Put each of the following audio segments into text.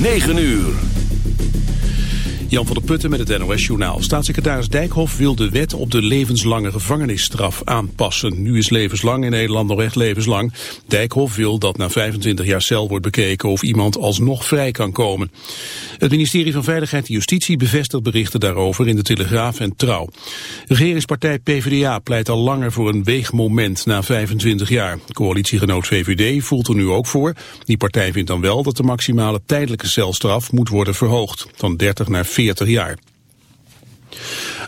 9 uur. Jan van der Putten met het NOS-journaal. Staatssecretaris Dijkhoff wil de wet op de levenslange gevangenisstraf aanpassen. Nu is levenslang in Nederland nog echt levenslang. Dijkhoff wil dat na 25 jaar cel wordt bekeken of iemand alsnog vrij kan komen. Het ministerie van Veiligheid en Justitie bevestigt berichten daarover in de Telegraaf en Trouw. Regeringspartij PvdA pleit al langer voor een weegmoment na 25 jaar. Coalitiegenoot VVD voelt er nu ook voor. Die partij vindt dan wel dat de maximale tijdelijke celstraf moet worden verhoogd. Van 30 naar 40 jaar.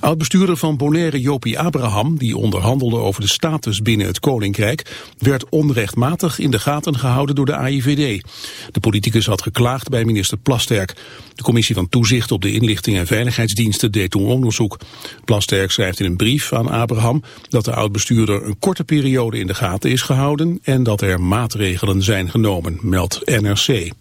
Oud-bestuurder van Bonaire Jopie Abraham, die onderhandelde over de status binnen het Koninkrijk, werd onrechtmatig in de gaten gehouden door de AIVD. De politicus had geklaagd bij minister Plasterk. De commissie van toezicht op de inlichting en veiligheidsdiensten deed toen onderzoek. Plasterk schrijft in een brief aan Abraham dat de oud-bestuurder een korte periode in de gaten is gehouden en dat er maatregelen zijn genomen, meldt NRC.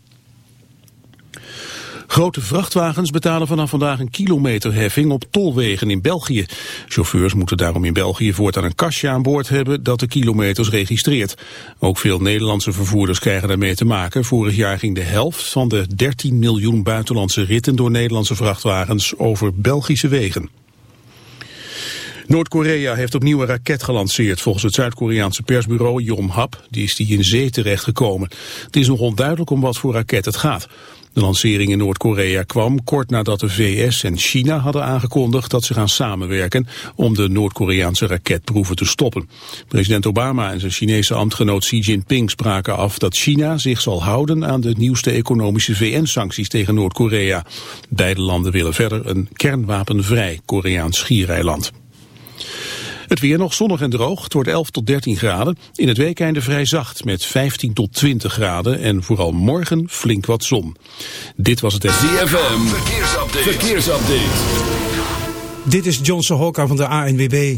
Grote vrachtwagens betalen vanaf vandaag een kilometerheffing op tolwegen in België. Chauffeurs moeten daarom in België voortaan een kastje aan boord hebben dat de kilometers registreert. Ook veel Nederlandse vervoerders krijgen daarmee te maken. Vorig jaar ging de helft van de 13 miljoen buitenlandse ritten door Nederlandse vrachtwagens over Belgische wegen. Noord-Korea heeft opnieuw een raket gelanceerd. Volgens het Zuid-Koreaanse persbureau Yonhap die is die in zee terechtgekomen. Het is nog onduidelijk om wat voor raket het gaat. De lancering in Noord-Korea kwam kort nadat de VS en China hadden aangekondigd dat ze gaan samenwerken om de Noord-Koreaanse raketproeven te stoppen. President Obama en zijn Chinese ambtgenoot Xi Jinping spraken af dat China zich zal houden aan de nieuwste economische VN-sancties tegen Noord-Korea. Beide landen willen verder een kernwapenvrij Koreaans schiereiland. Het weer nog zonnig en droog. Het wordt 11 tot 13 graden. In het weekende vrij zacht met 15 tot 20 graden. En vooral morgen flink wat zon. Dit was het... ZFM. Verkeersupdate. Verkeersupdate. Dit is Johnson Hokka van de ANWB.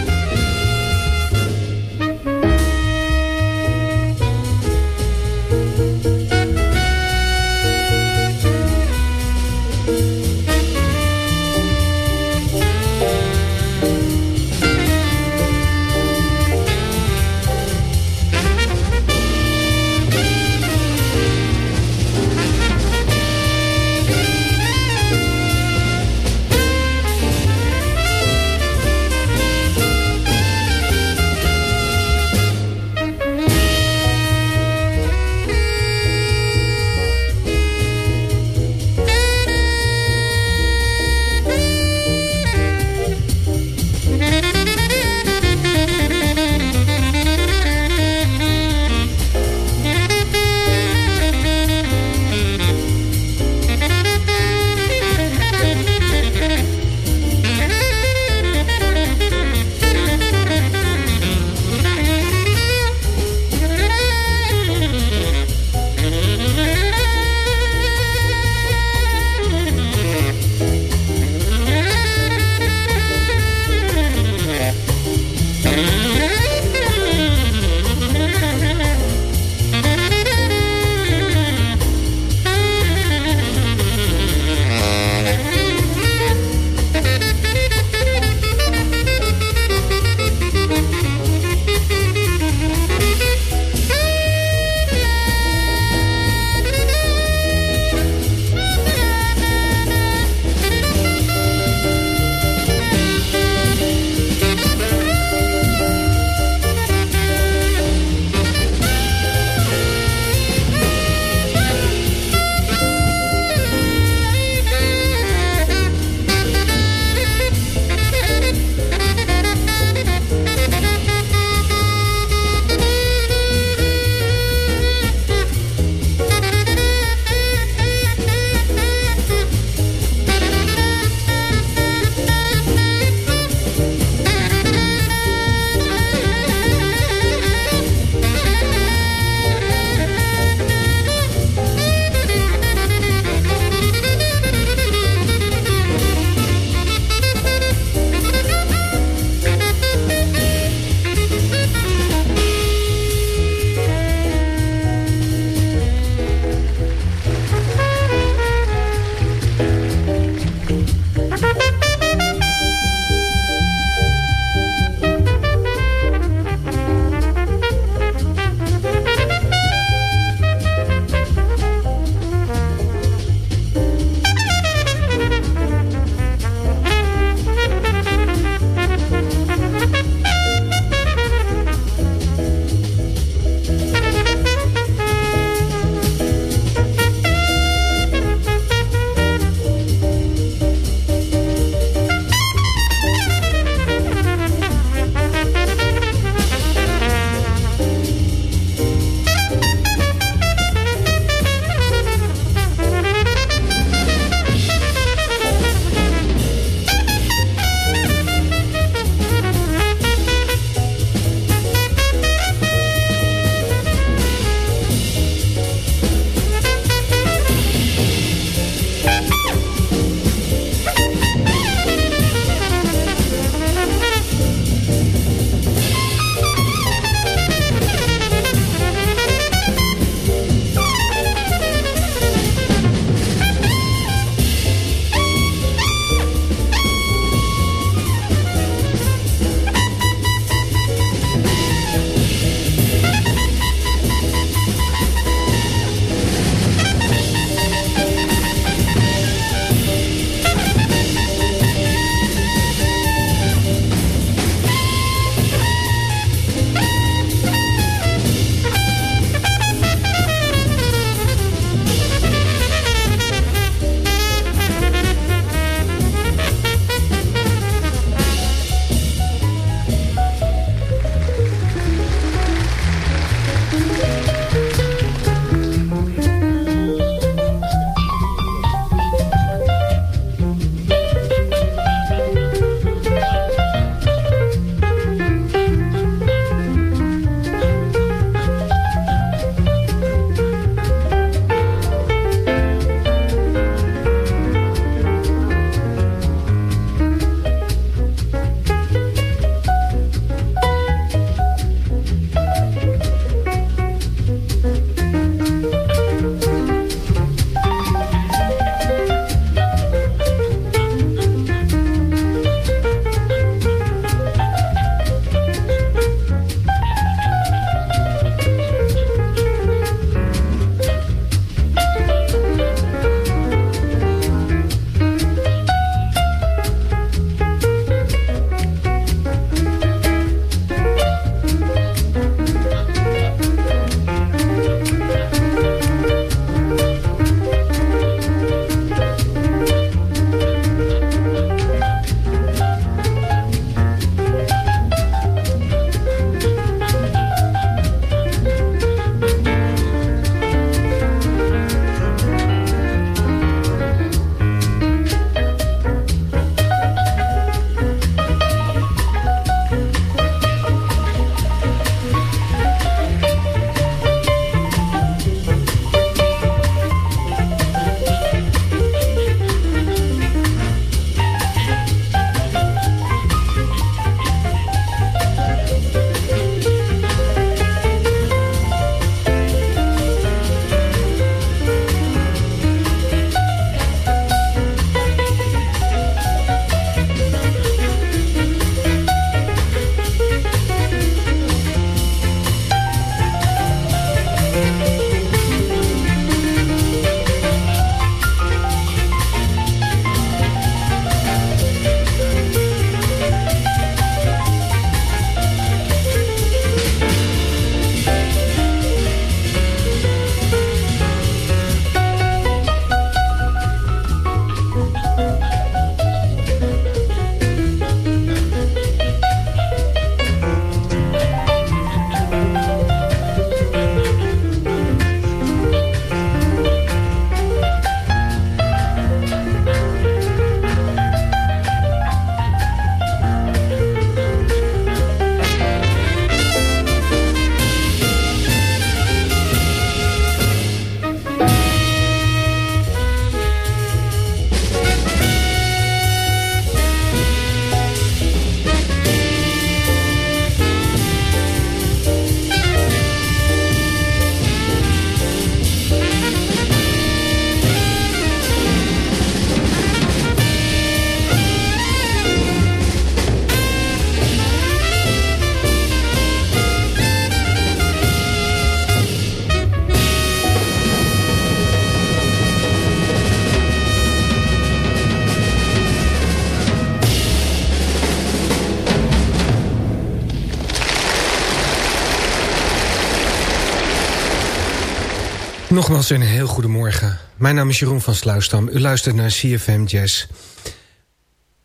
Nogmaals een heel goedemorgen. Mijn naam is Jeroen van Sluisdam. U luistert naar CFM Jazz.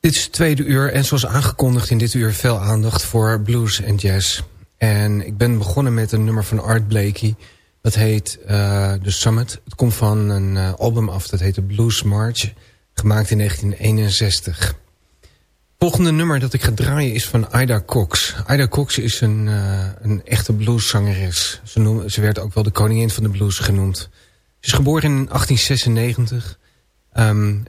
Dit is het tweede uur en zoals aangekondigd in dit uur veel aandacht voor blues en jazz. En ik ben begonnen met een nummer van Art Blakey. Dat heet uh, The Summit. Het komt van een uh, album af, dat heet The Blues March. Gemaakt in 1961. Volgende nummer dat ik ga draaien is van Ida Cox. Ida Cox is een, uh, een echte blueszangeres. Ze, noem, ze werd ook wel de koningin van de blues genoemd. Ze is geboren in 1896. Um,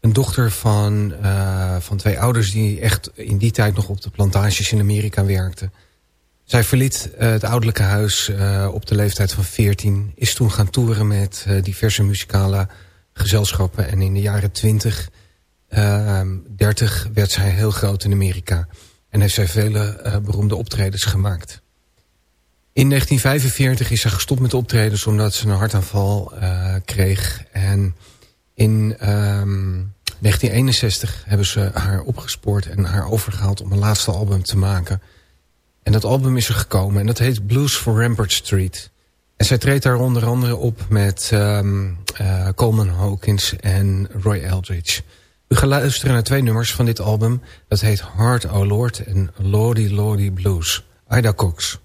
een dochter van, uh, van twee ouders die echt in die tijd nog op de plantages in Amerika werkten. Zij verliet uh, het ouderlijke huis op de leeftijd van 14. Is toen gaan toeren met diverse muzikale gezelschappen. En in de jaren 20, 30 werd zij heel groot in Amerika. En heeft zij vele beroemde optredens gemaakt. In 1945 is ze gestopt met optredens omdat ze een hartaanval kreeg. En in um, 1961 hebben ze haar opgespoord en haar overgehaald om een laatste album te maken. En dat album is er gekomen en dat heet Blues for Rampart Street. En zij treedt daar onder andere op met um, uh, Coleman Hawkins en Roy Eldridge. U gaat luisteren naar twee nummers van dit album. Dat heet Heart O Lord en Lordy Lordy Blues. Ida Cox.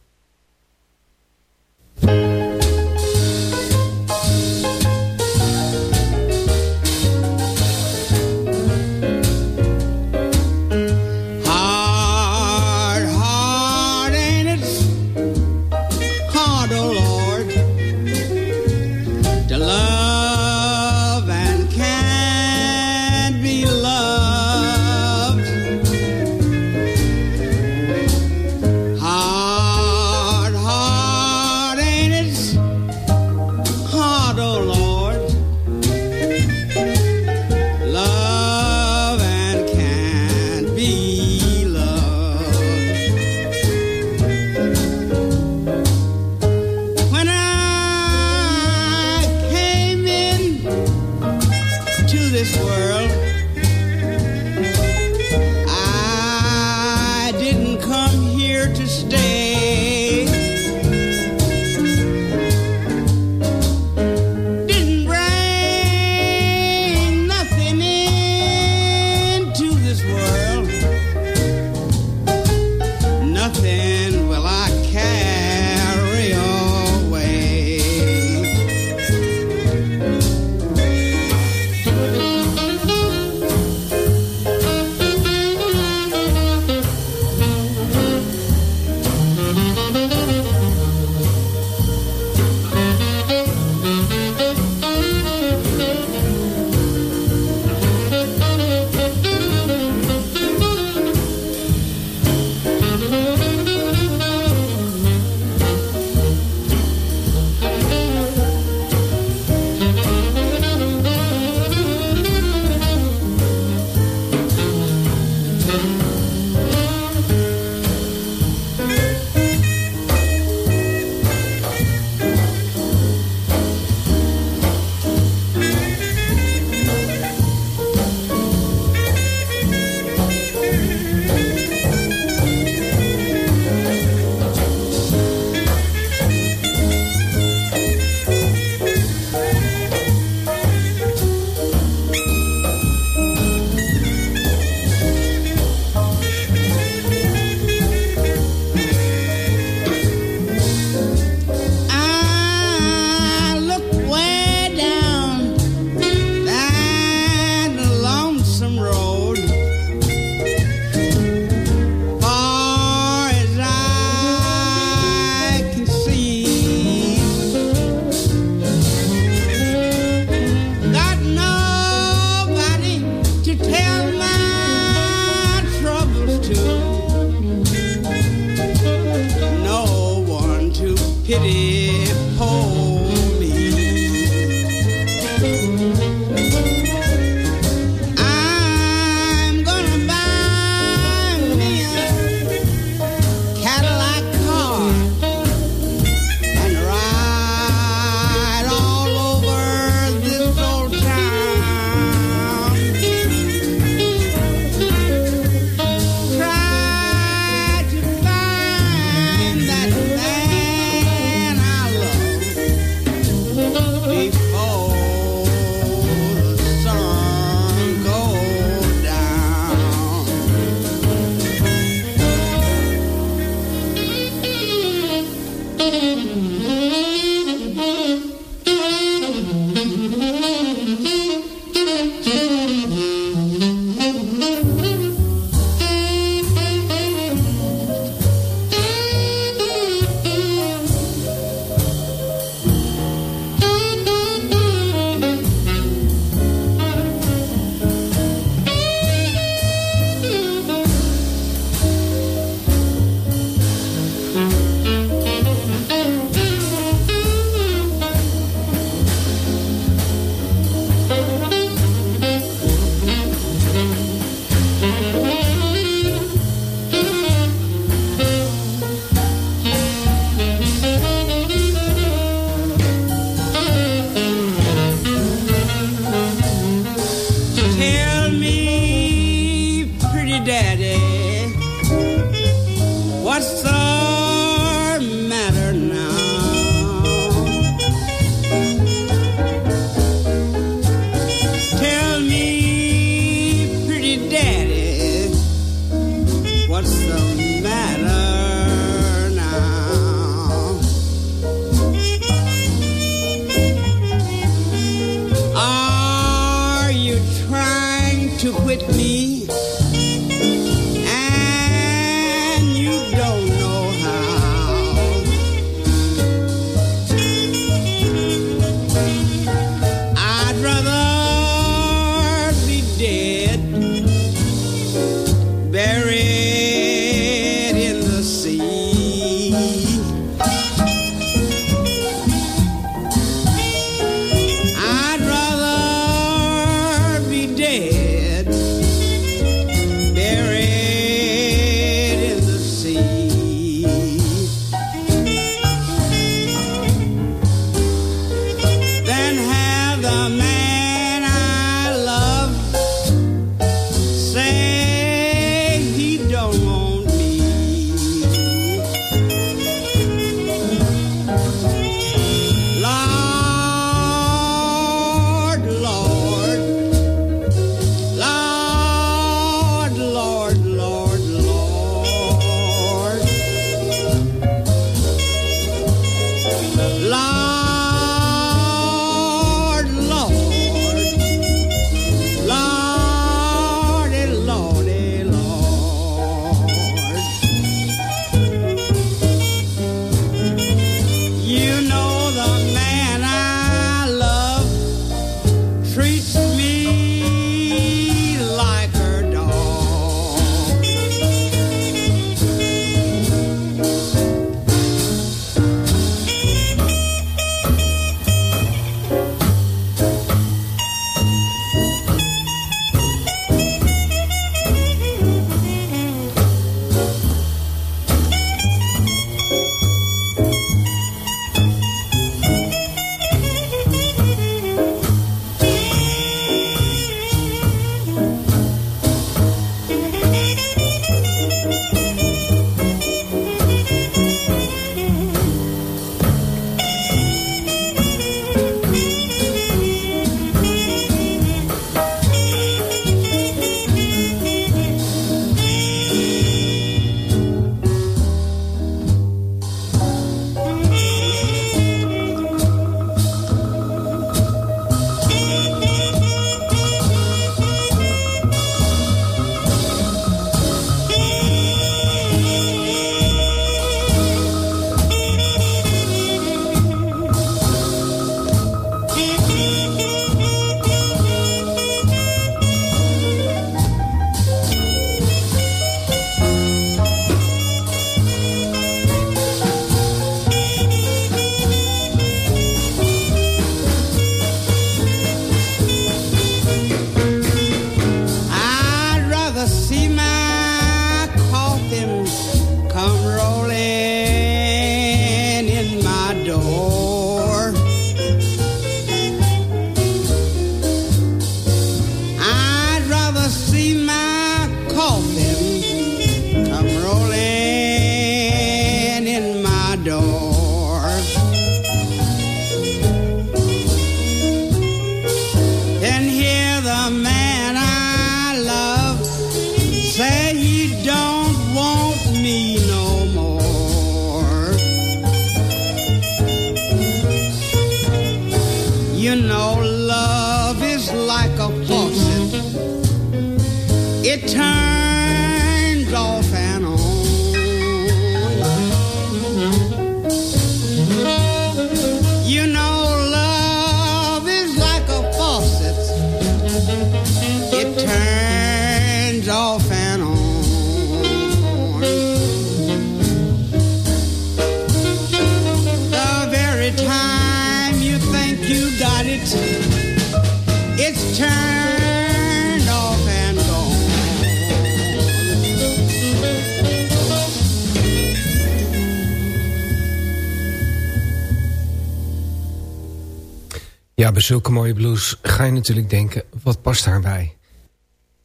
Zulke mooie blues ga je natuurlijk denken, wat past daarbij?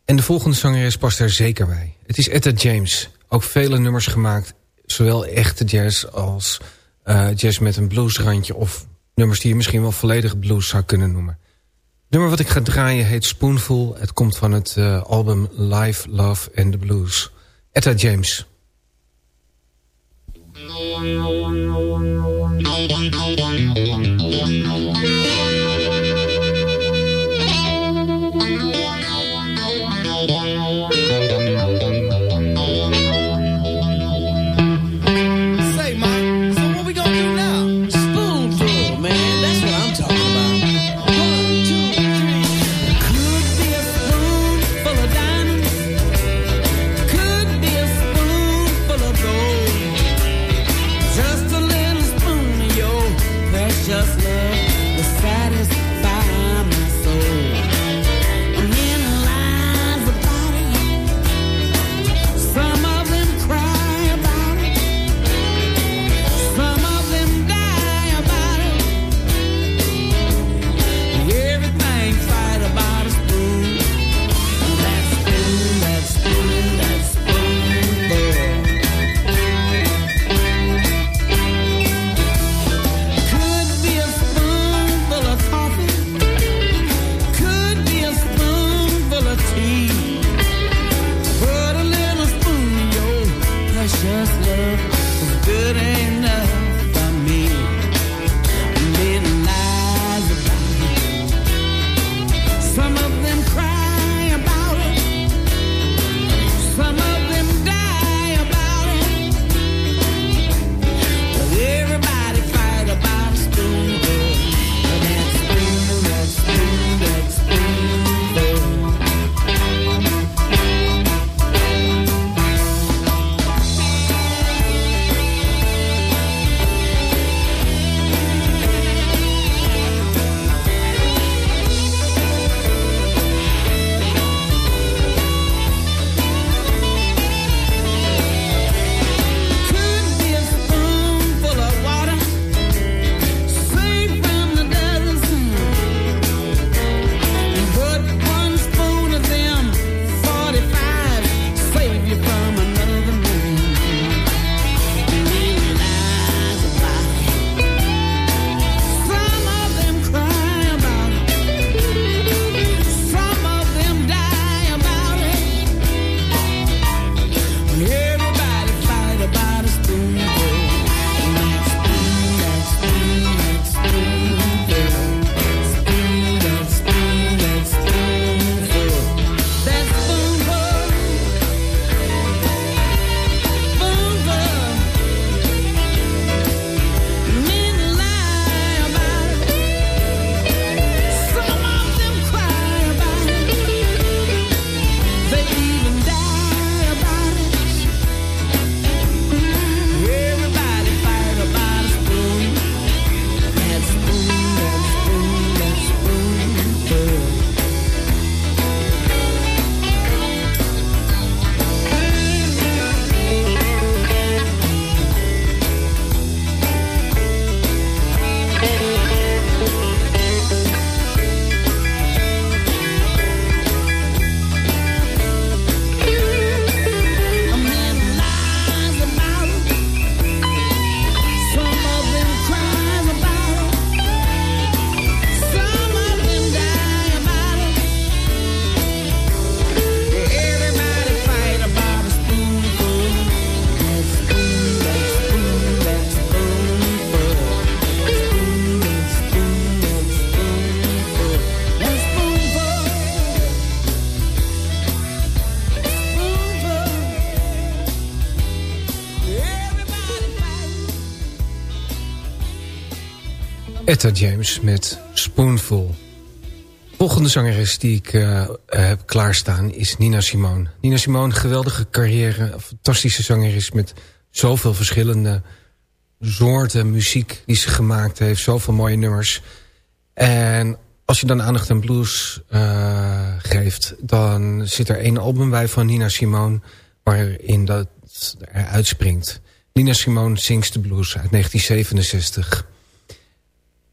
En de volgende zangeres past daar zeker bij. Het is Etta James, ook vele nummers gemaakt Zowel echte jazz als uh, jazz met een bluesrandje... of nummers die je misschien wel volledig blues zou kunnen noemen. Het nummer wat ik ga draaien heet Spoonful. Het komt van het uh, album Live, Love and the Blues. Etta James. Etta James met Spoonful. Volgende zangeres die ik uh, heb klaarstaan is Nina Simone. Nina Simone, geweldige carrière, fantastische zangeres... met zoveel verschillende soorten muziek die ze gemaakt heeft. Zoveel mooie nummers. En als je dan aandacht aan blues uh, geeft... dan zit er één album bij van Nina Simone... waarin dat er uitspringt. Nina Simone Sings the Blues uit 1967...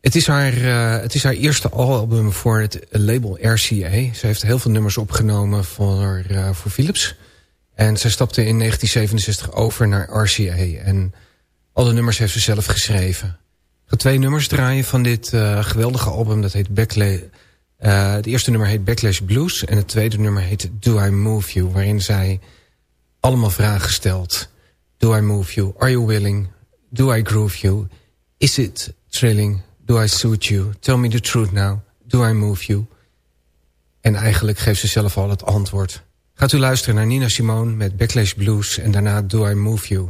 Het is, haar, uh, het is haar eerste album voor het label RCA. Ze heeft heel veel nummers opgenomen voor, uh, voor Philips. En zij stapte in 1967 over naar RCA. En al de nummers heeft ze zelf geschreven. Ik ga twee nummers draaien van dit uh, geweldige album. Dat heet Backlash. Het eerste nummer heet Backlash Blues. En het tweede nummer heet Do I Move You. Waarin zij allemaal vragen stelt. Do I move you? Are you willing? Do I groove you? Is it thrilling? Do I suit you? Tell me the truth now. Do I move you? En eigenlijk geeft ze zelf al het antwoord. Gaat u luisteren naar Nina Simone met Backlash Blues en daarna Do I Move You.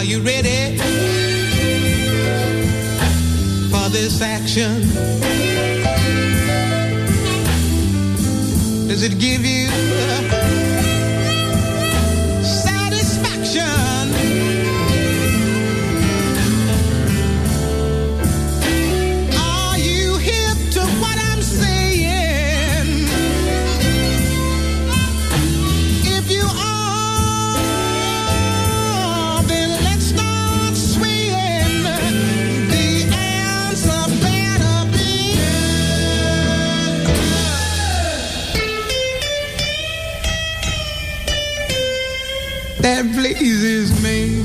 Are you ready for this action? Does it give you pleases me.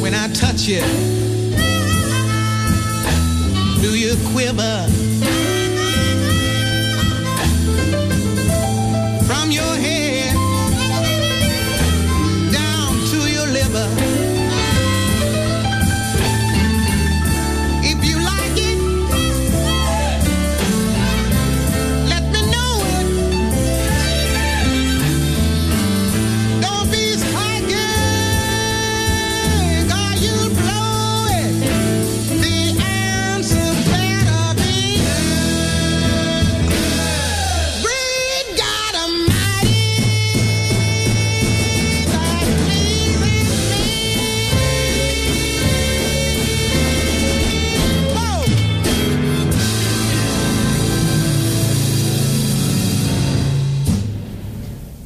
When I touch you, do you quiver?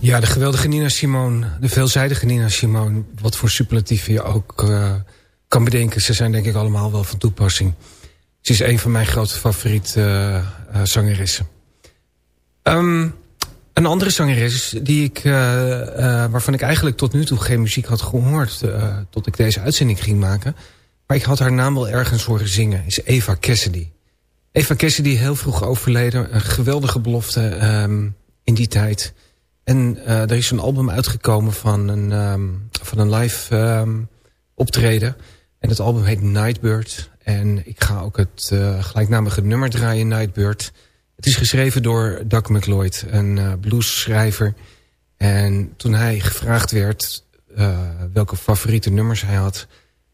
Ja, de geweldige Nina Simone. De veelzijdige Nina Simone. Wat voor superlatieven je ook uh, kan bedenken. Ze zijn denk ik allemaal wel van toepassing. Ze is een van mijn grote favoriete uh, zangeressen. Um, een andere zangeres die ik, waarvan ik eigenlijk tot nu toe geen muziek had gehoord... tot ik deze uitzending ging maken... maar ik had haar naam wel ergens horen zingen... is Eva Cassidy. Eva Cassidy, heel vroeg overleden. Een geweldige belofte um, in die tijd... En uh, er is een album uitgekomen van een, um, van een live um, optreden. En het album heet Nightbird. En ik ga ook het uh, gelijknamige nummer draaien, Nightbird. Het is geschreven door Doug McLeod, een uh, bluesschrijver. En toen hij gevraagd werd welke favoriete nummers hij had...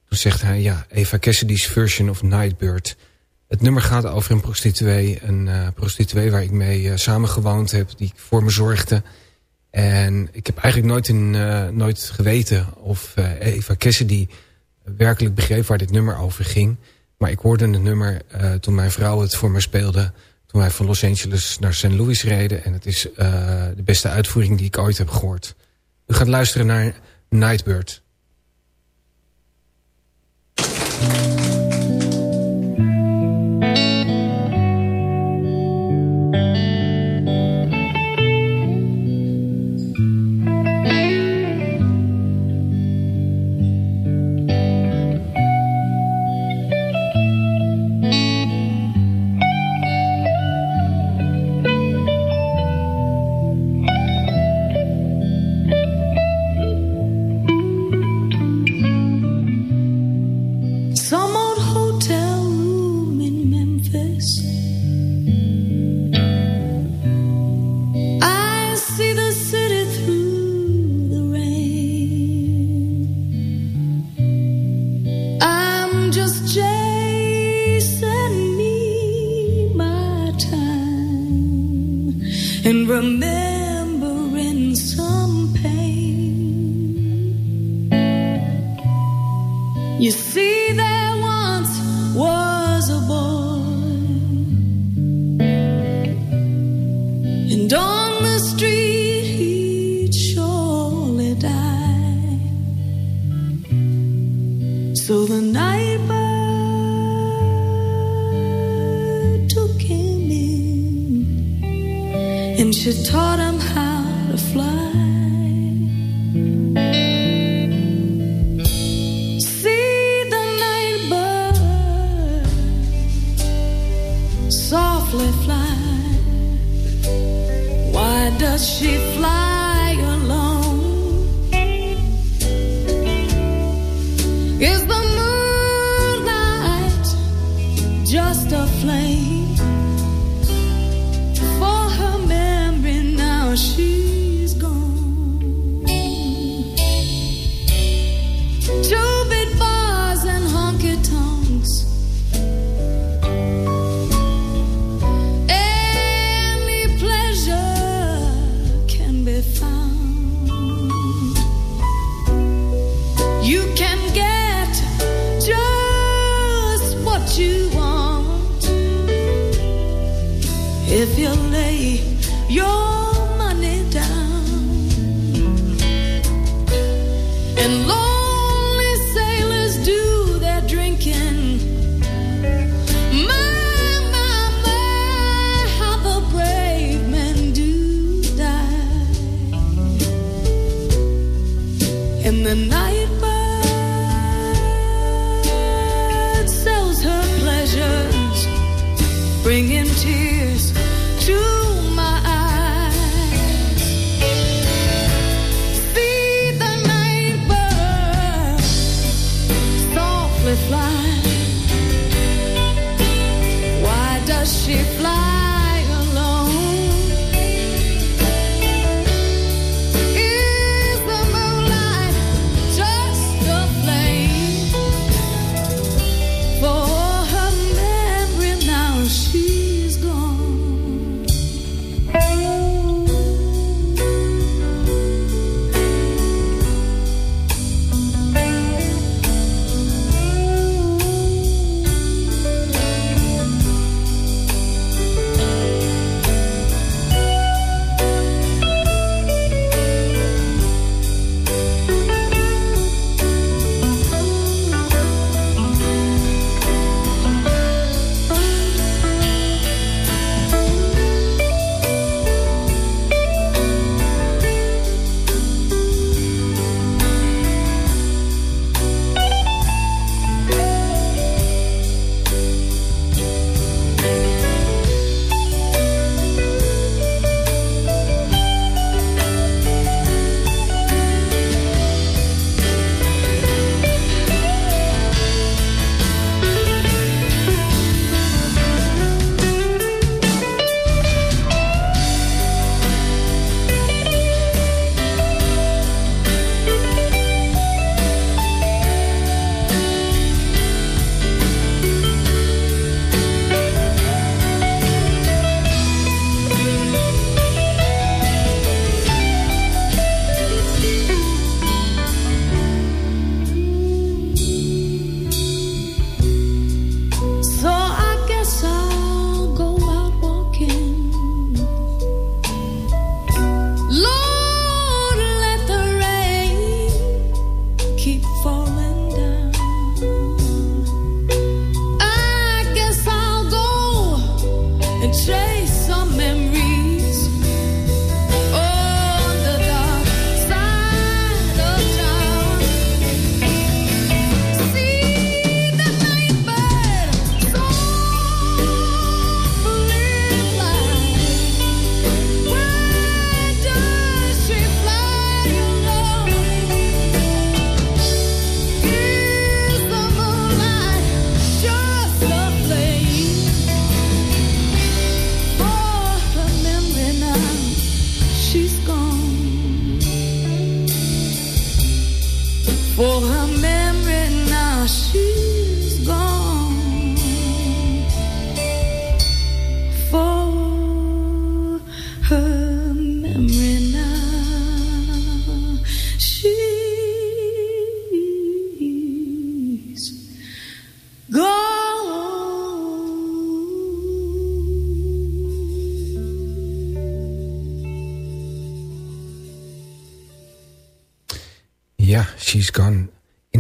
toen zegt hij, ja, Eva Cassidy's version of Nightbird... Het nummer gaat over een prostituee. Een prostituee waar ik mee samen gewoond heb. Die voor me zorgde. En ik heb eigenlijk nooit, uh, nooit geweten of uh, Eva Cassidy werkelijk begreep waar dit nummer over ging. Maar ik hoorde het nummer uh, toen mijn vrouw het voor me speelde. Toen wij van Los Angeles naar St. Louis reden. En het is de beste uitvoering die ik ooit heb gehoord. U gaat luisteren naar Nightbird.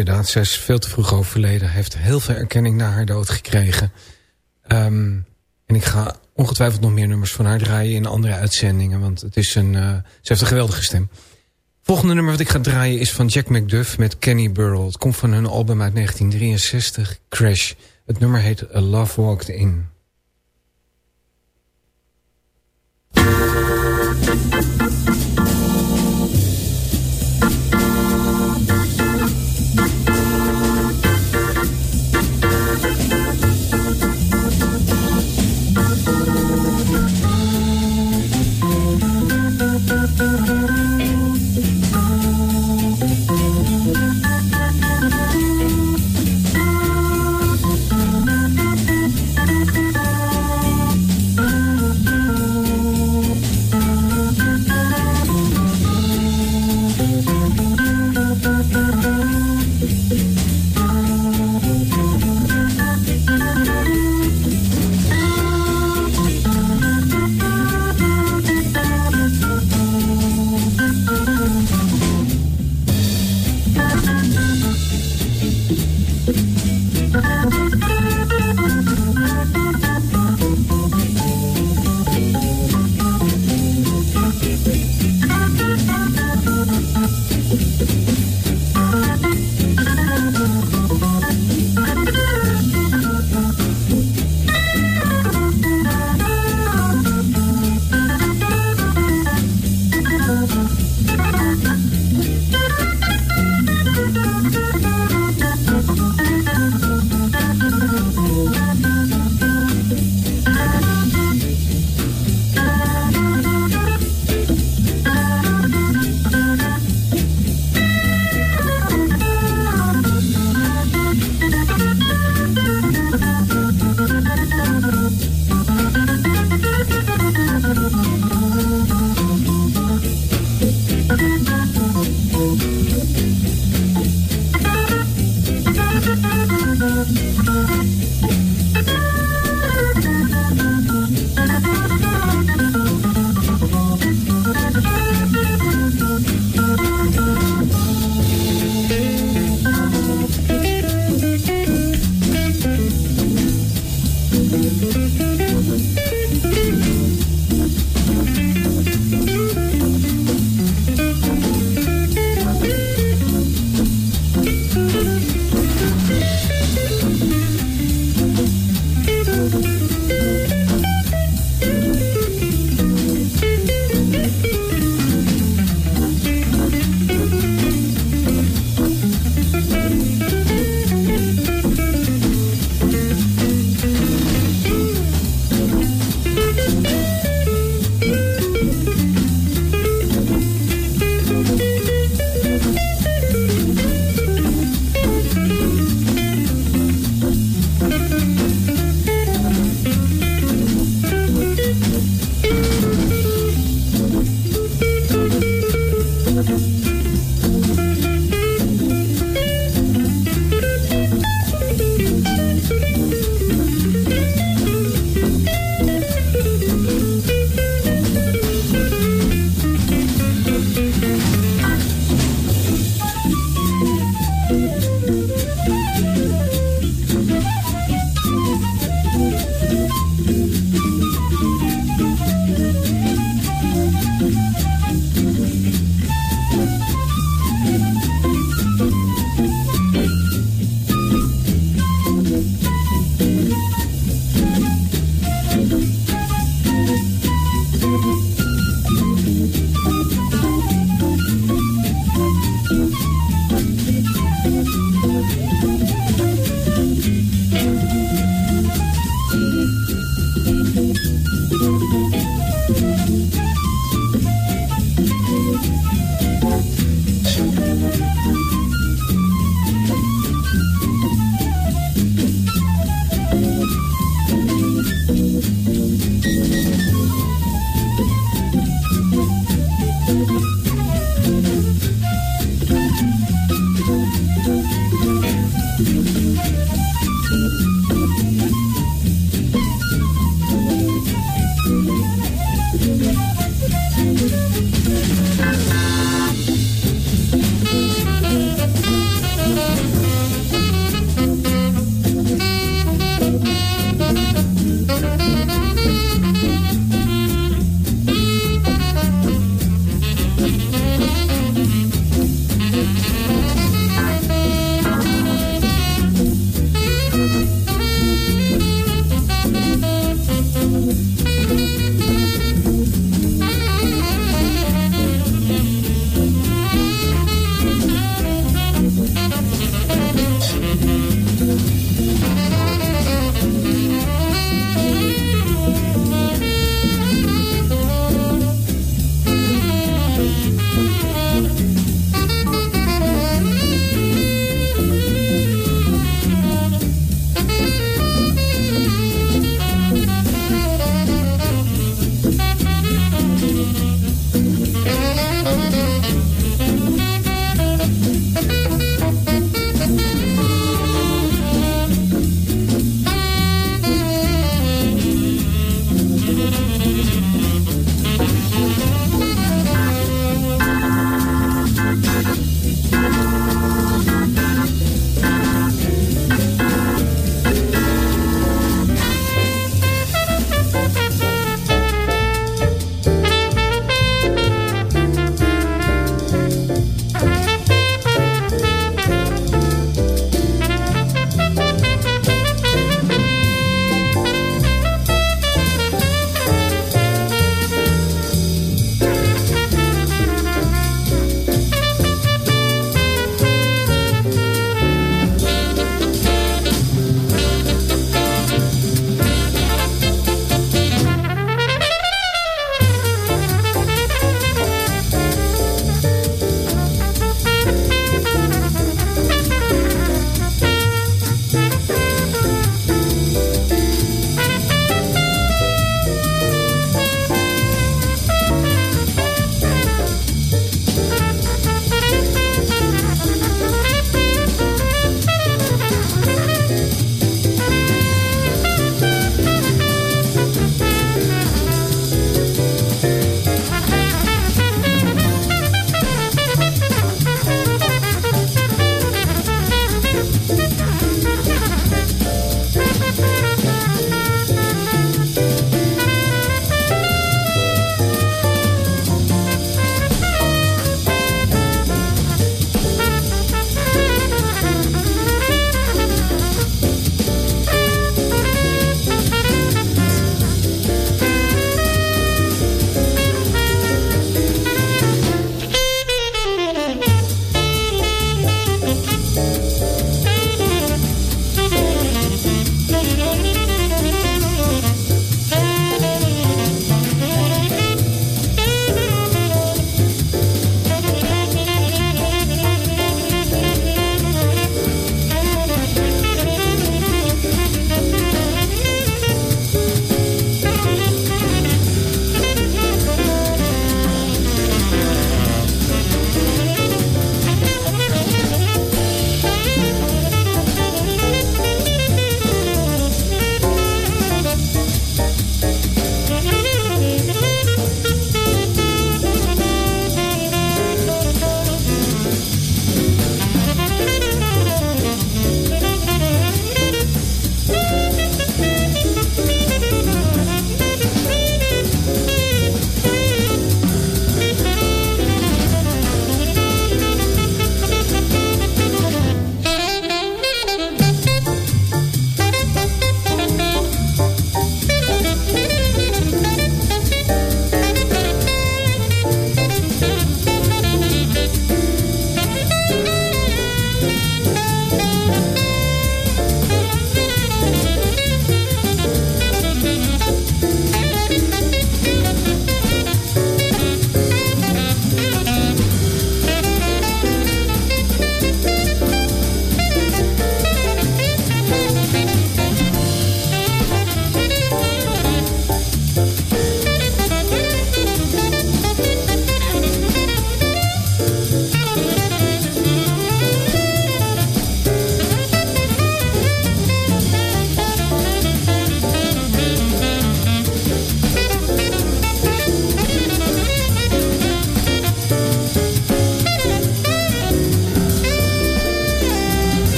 Inderdaad, zij is veel te vroeg overleden. Heeft heel veel erkenning na haar dood gekregen. Ehm, en ik ga ongetwijfeld nog meer nummers van haar draaien in andere uitzendingen. Want het is een, uh, ze heeft een geweldige stem. Volgende nummer wat ik ga draaien is van Jack McDuff met Kenny Burrell. Het komt van hun album uit 1963, Crash. Het nummer heet A Love Walked In.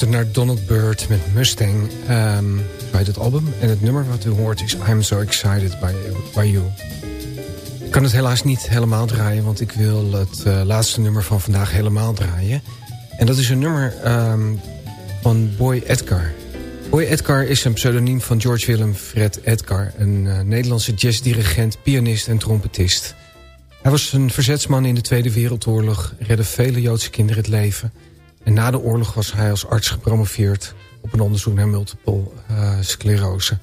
Luistert naar Donald Byrd met Mustang. Zo heet het album. En het nummer wat u hoort is I'm So Excited by, by You. Ik kan het helaas niet helemaal draaien... want ik wil het uh, laatste nummer van vandaag helemaal draaien. En dat is een nummer um, van Boy Edgar. Boy Edgar is een pseudoniem van George Willem Fred Edgar... een uh, Nederlandse jazzdirigent, pianist en trompetist. Hij was een verzetsman in de Tweede Wereldoorlog... redde vele Joodse kinderen het leven... En na de oorlog was hij als arts gepromoveerd op een onderzoek naar multiple uh, sclerose.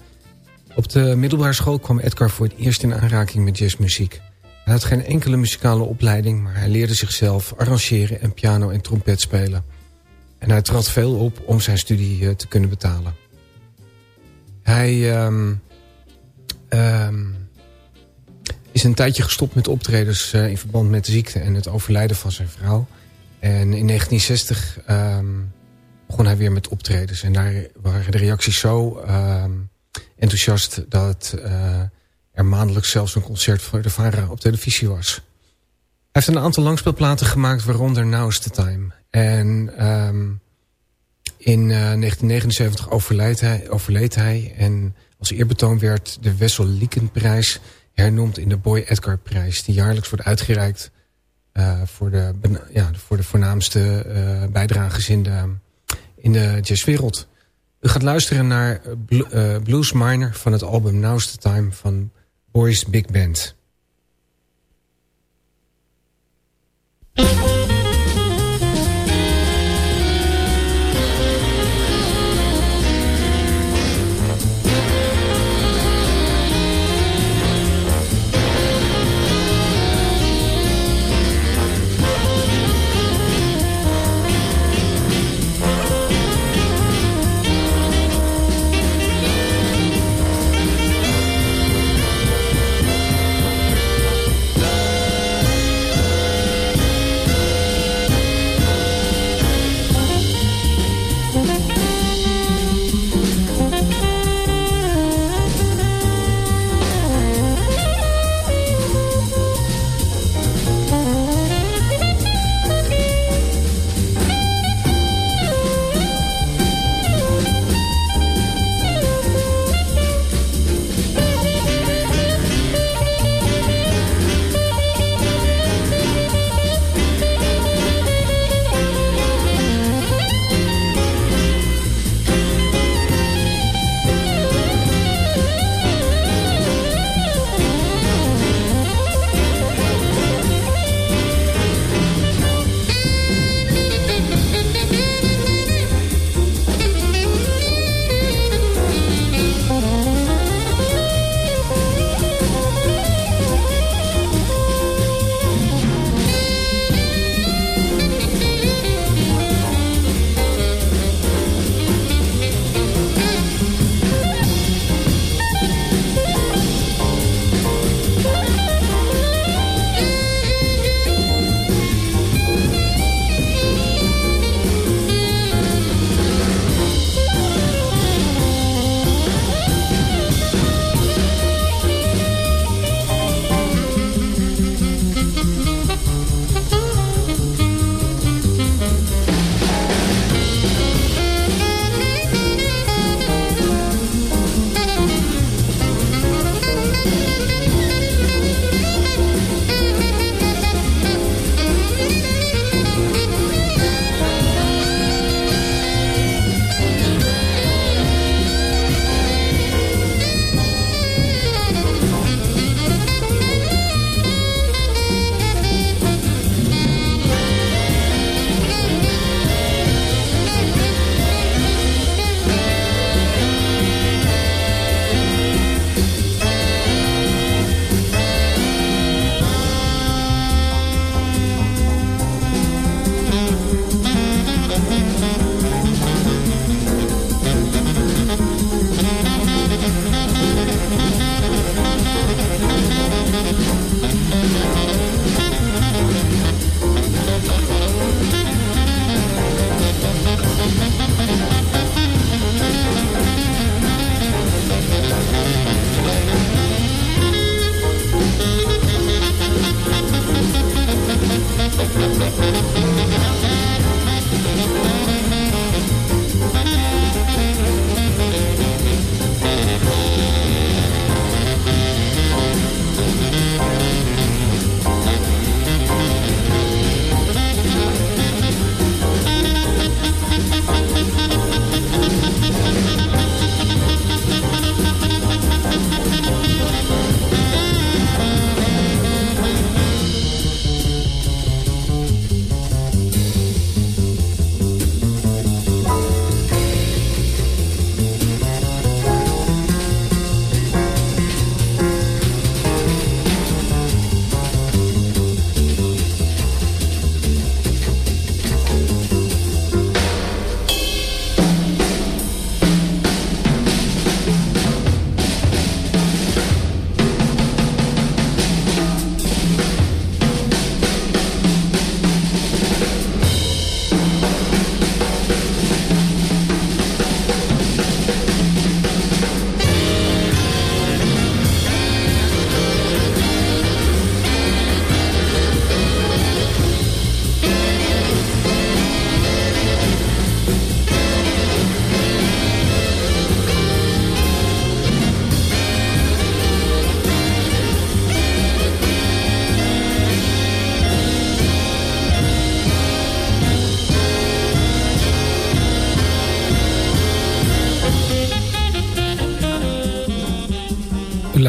Op de middelbare school kwam Edgar voor het eerst in aanraking met jazzmuziek. Hij had geen enkele muzikale opleiding, maar hij leerde zichzelf arrangeren en piano en trompet spelen. En hij trad veel op om zijn studie uh, te kunnen betalen. Hij um, um, is een tijdje gestopt met optredens uh, in verband met de ziekte en het overlijden van zijn vrouw... En in 1960 um, begon hij weer met optredens. En daar waren de reacties zo um, enthousiast... dat uh, er maandelijks zelfs een concert voor de VARA op televisie was. Hij heeft een aantal langspeelplaten gemaakt, waaronder Now's the Time. En um, in uh, 1979 overleed hij, overleed hij. En als eerbetoon werd de Wessel Liekenprijs hernoemd in de Boy Edgar prijs... die jaarlijks wordt uitgereikt voor, de, ja, voor de voornaamste uh, bijdragers in de, in de jazzwereld. U gaat luisteren naar uh, Blues Miner van het album Now's the Time van Boys Big Band.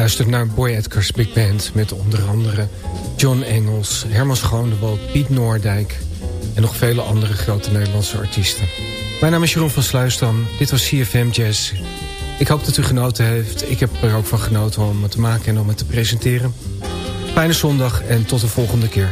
Luistert naar Boy Edgar's Big Band... met onder andere John Engels, Herman Schoonewald, Piet Noordijk... en nog vele andere grote Nederlandse artiesten. Mijn naam is Jeroen van Sluisdam. Dit was CFM Jazz. Ik hoop dat u genoten heeft. Ik heb er ook van genoten om het te maken en om het te presenteren. Fijne zondag en tot de volgende keer.